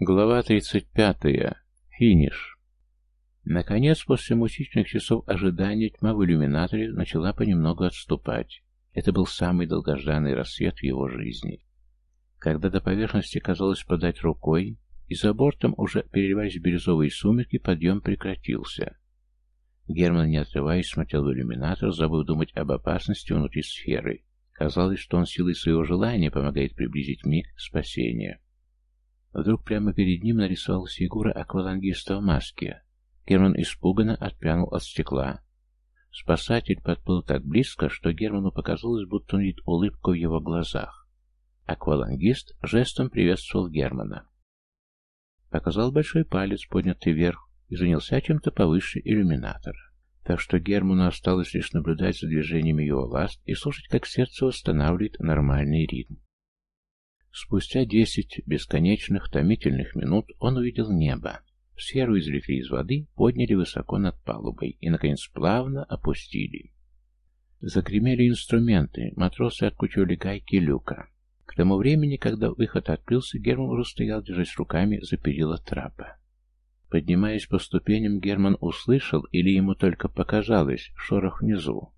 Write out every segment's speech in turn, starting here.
Глава 35. Финиш. Наконец, после мучительных часов ожидания, тьма в иллюминаторе начала понемногу отступать. Это был самый долгожданный рассвет в его жизни. Когда до поверхности казалось подать рукой, и за бортом уже переливались бирюзовые сумерки, подъем прекратился. Герман, не отрываясь, смотрел в иллюминатор, забыв думать об опасности внутри сферы. Казалось, что он силой своего желания помогает приблизить миг спасения. Вдруг прямо перед ним нарисовалась фигура аквалангиста в маске. Герман испуганно отпрянул от стекла. Спасатель подплыл так близко, что Герману показалось, будто он видит улыбку в его глазах. Аквалангист жестом приветствовал Германа. Показал большой палец, поднятый вверх, и занялся чем-то повыше иллюминатора. Так что Герману осталось лишь наблюдать за движениями его ласт и слушать, как сердце восстанавливает нормальный ритм. Спустя десять бесконечных, томительных минут он увидел небо. Сферу извлекли из воды, подняли высоко над палубой и, наконец, плавно опустили. Загремели инструменты, матросы откручивали гайки люка. К тому времени, когда выход открылся, Герман уже стоял, держась руками за перила трапа. Поднимаясь по ступеням, Герман услышал, или ему только показалось, шорох внизу.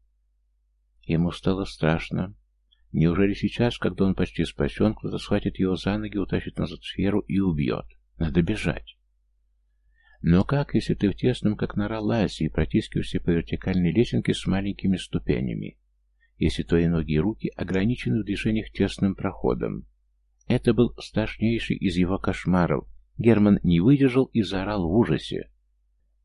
Ему стало страшно. Неужели сейчас, когда он почти спасен, кто-то схватит его за ноги, утащит назад сферу и убьет? Надо бежать. Но как, если ты в тесном, как нора лазе, и протискиваешься по вертикальной лесенке с маленькими ступенями? Если твои ноги и руки ограничены в движениях тесным проходом? Это был страшнейший из его кошмаров. Герман не выдержал и заорал в ужасе.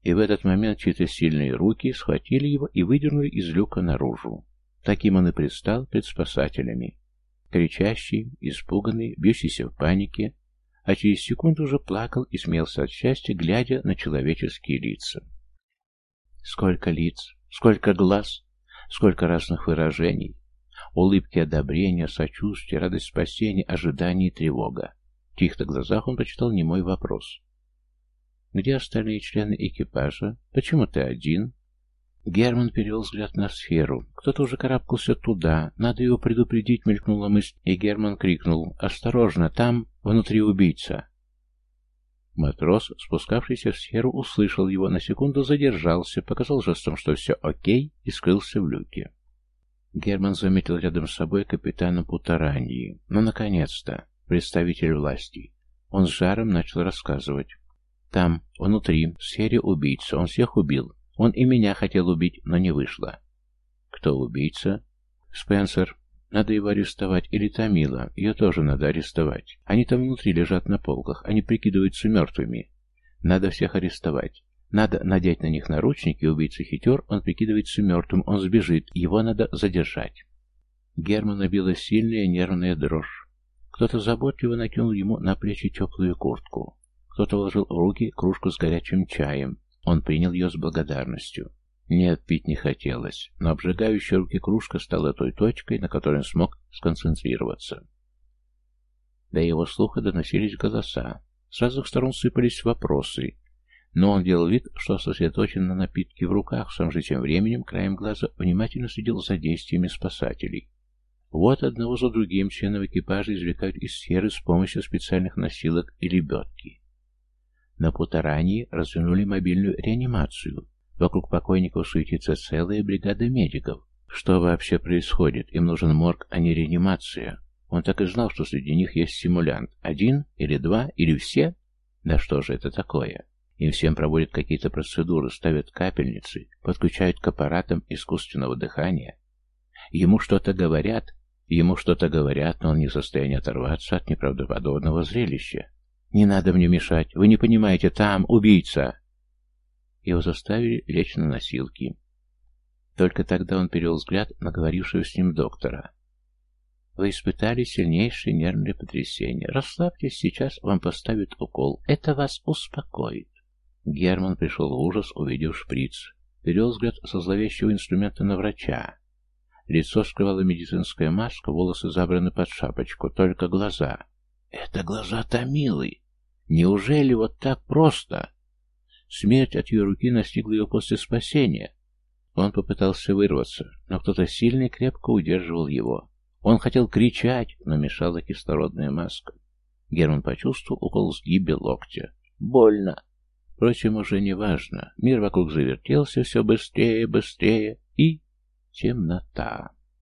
И в этот момент чьи-то сильные руки схватили его и выдернули из люка наружу. Таким он и предстал пред спасателями. Кричащий, испуганный, бьющийся в панике, а через секунду уже плакал и смеялся от счастья, глядя на человеческие лица. Сколько лиц, сколько глаз, сколько разных выражений. Улыбки одобрения, сочувствия, радость спасения, ожидание и тревога. В чьих-то глазах он прочитал немой вопрос. «Где остальные члены экипажа? Почему ты один?» Герман перевел взгляд на сферу. Кто-то уже карабкался туда. Надо его предупредить, мелькнула мысль, и Герман крикнул. «Осторожно, там внутри убийца!» Матрос, спускавшийся в сферу, услышал его, на секунду задержался, показал жестом, что все окей, и скрылся в люке. Герман заметил рядом с собой капитана Путараньи. Ну, наконец-то, представитель власти. Он с жаром начал рассказывать. Там, внутри, в сфере убийца, он всех убил, он и меня хотел убить, но не вышло. Кто убийца? Спенсер. Надо его арестовать. Или Тамила. Ее тоже надо арестовать. Они там внутри лежат на полках. Они прикидываются мертвыми. Надо всех арестовать. Надо надеть на них наручники. Убийца хитер. Он прикидывается мертвым. Он сбежит. Его надо задержать. Германа била сильная нервная дрожь. Кто-то заботливо накинул ему на плечи теплую куртку. Кто-то вложил в руки кружку с горячим чаем. Он принял ее с благодарностью. Нет, пить не хотелось, но обжигающая руки кружка стала той точкой, на которой он смог сконцентрироваться. До его слуха доносились голоса. С разных сторон сыпались вопросы, но он делал вид, что сосредоточен на напитке в руках, сам же тем временем краем глаза внимательно следил за действиями спасателей. Вот одного за другим членов экипажа извлекают из сферы с помощью специальных носилок и лебедки. На Путарании развернули мобильную реанимацию. Вокруг покойников суетится целая бригада медиков. Что вообще происходит? Им нужен морг, а не реанимация. Он так и знал, что среди них есть симулянт. Один или два или все? Да что же это такое? Им всем проводят какие-то процедуры, ставят капельницы, подключают к аппаратам искусственного дыхания. Ему что-то говорят, ему что-то говорят, но он не в состоянии оторваться от неправдоподобного зрелища. «Не надо мне мешать. Вы не понимаете, там убийца!» Его заставили лечь на носилки. Только тогда он перевел взгляд на говорившего с ним доктора. «Вы испытали сильнейшее нервное потрясение. Расслабьтесь, сейчас вам поставят укол. Это вас успокоит». Герман пришел в ужас, увидев шприц. Перевел взгляд со зловещего инструмента на врача. Лицо скрывала медицинская маска, волосы забраны под шапочку, только глаза. «Это глаза Томилы!» Неужели вот так просто? Смерть от ее руки настигла его после спасения. Он попытался вырваться, но кто-то сильный крепко удерживал его. Он хотел кричать, но мешала кислородная маска. Герман почувствовал укол сгибе локтя. Больно. Впрочем, уже не важно. Мир вокруг завертелся все быстрее, быстрее, и темнота.